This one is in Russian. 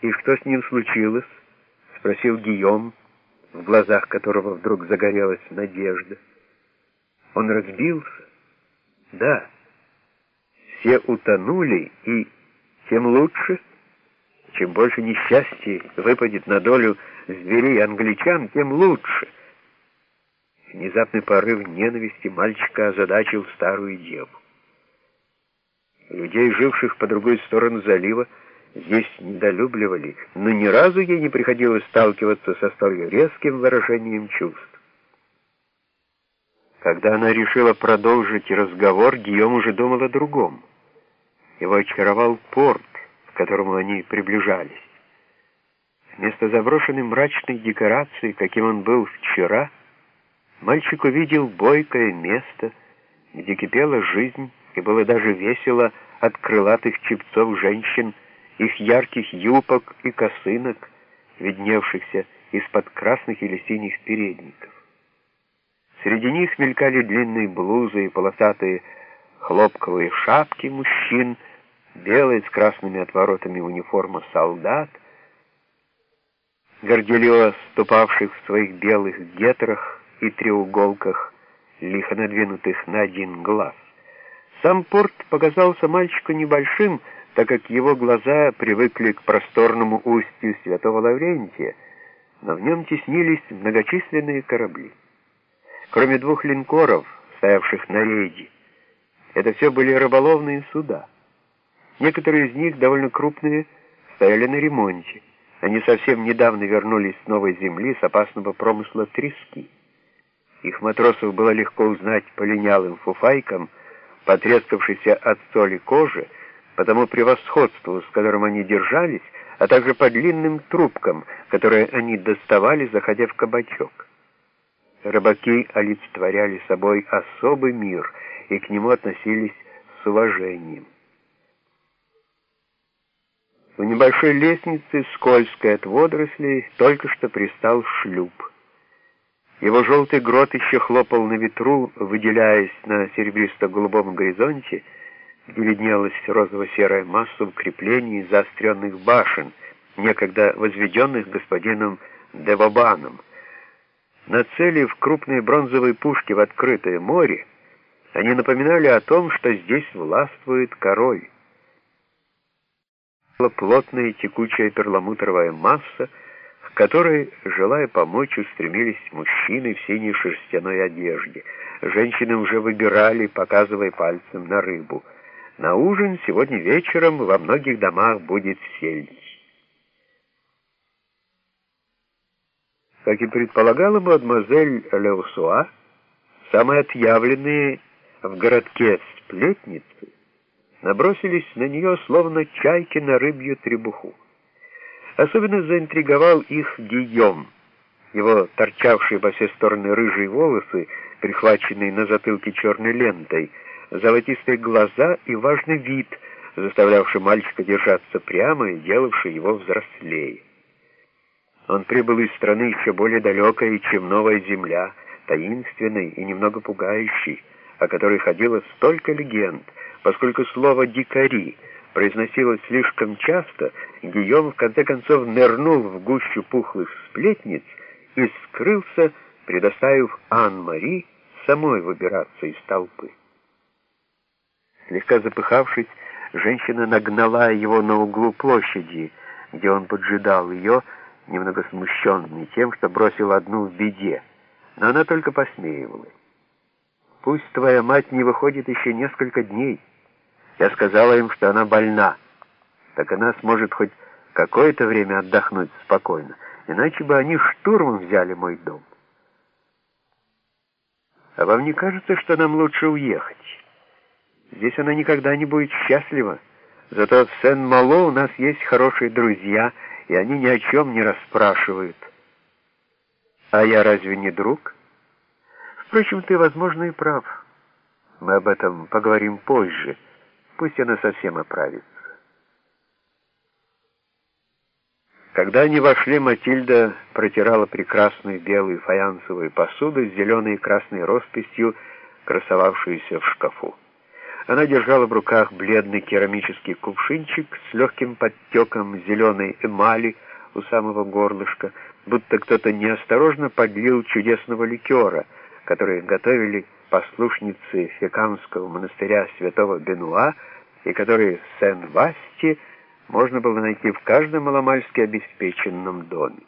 «И что с ним случилось?» — спросил Гийом, в глазах которого вдруг загорелась надежда. «Он разбился?» «Да. Все утонули, и тем лучше. Чем больше несчастья выпадет на долю зверей англичан, тем лучше». Внезапный порыв ненависти мальчика озадачил старую деву. Людей, живших по другой сторону залива, здесь недолюбливали, но ни разу ей не приходилось сталкиваться со столь резким выражением чувств. Когда она решила продолжить разговор, Гийом уже думал о другом. Его очаровал порт, к которому они приближались. Вместо заброшенной мрачной декорации, каким он был вчера, мальчик увидел бойкое место, где кипела жизнь, и было даже весело от крылатых чепцов женщин, их ярких юбок и косынок, видневшихся из-под красных или синих передников. Среди них мелькали длинные блузы и полосатые хлопковые шапки мужчин, белые с красными отворотами униформа солдат, горделиво ступавших в своих белых гетрах и треуголках, лихо надвинутых на один глаз. Сам порт показался мальчику небольшим, так как его глаза привыкли к просторному устью Святого Лаврентия, но в нем теснились многочисленные корабли. Кроме двух линкоров, стоявших на рейде, это все были рыболовные суда. Некоторые из них, довольно крупные, стояли на ремонте. Они совсем недавно вернулись с новой земли с опасного промысла трески. Их матросов было легко узнать по линялым фуфайкам, потрескавшейся от соли кожи, по тому превосходству, с которым они держались, а также по длинным трубкам, которые они доставали, заходя в кабачок. Рыбаки олицетворяли собой особый мир и к нему относились с уважением. У небольшой лестницы, скользкой от водорослей, только что пристал шлюп. Его желтый грот еще хлопал на ветру, выделяясь на серебристо-голубом горизонте, виднелась розово-серая масса укреплений заостренных башен, некогда возведенных господином Девобаном. Нацелив крупные бронзовые пушки в открытое море, они напоминали о том, что здесь властвует король. Плотная текучая перламутровая масса — которой, желая помочь, устремились мужчины в синей шерстяной одежде. Женщины уже выбирали, показывая пальцем на рыбу. На ужин сегодня вечером во многих домах будет сельдь. Как и предполагала мадемуазель Леусуа, самые отъявленные в городке сплетницы набросились на нее, словно чайки на рыбью требуху. Особенно заинтриговал их Гийом. Его торчавшие во все стороны рыжие волосы, прихваченные на затылке черной лентой, золотистые глаза и важный вид, заставлявший мальчика держаться прямо и делавший его взрослее. Он прибыл из страны еще более далекой, чем новая земля, таинственной и немного пугающей, о которой ходило столько легенд, поскольку слово «дикари» произносилось слишком часто, Гийом в конце концов нырнул в гущу пухлых сплетниц и скрылся, предоставив Ан-Мари самой выбираться из толпы. Слегка запыхавшись, женщина нагнала его на углу площади, где он поджидал ее, немного смущенный тем, что бросил одну в беде, но она только посмеивалась. «Пусть твоя мать не выходит еще несколько дней», я сказала им, что она больна. Так она сможет хоть какое-то время отдохнуть спокойно, иначе бы они штурмом взяли мой дом. А вам не кажется, что нам лучше уехать? Здесь она никогда не будет счастлива. Зато в Сен-Мало у нас есть хорошие друзья, и они ни о чем не расспрашивают. А я разве не друг? Впрочем, ты, возможно, и прав. Мы об этом поговорим позже. Пусть она совсем оправится. Когда они вошли, Матильда протирала прекрасную белую фаянсовую посуду с зеленой и красной росписью, красовавшуюся в шкафу. Она держала в руках бледный керамический кувшинчик с легким подтеком зеленой эмали у самого горлышка, будто кто-то неосторожно подлил чудесного ликера, который готовили послушницы Фекамского монастыря святого Бенуа и который в Сен-Васте можно было найти в каждом маломальски обеспеченном доме.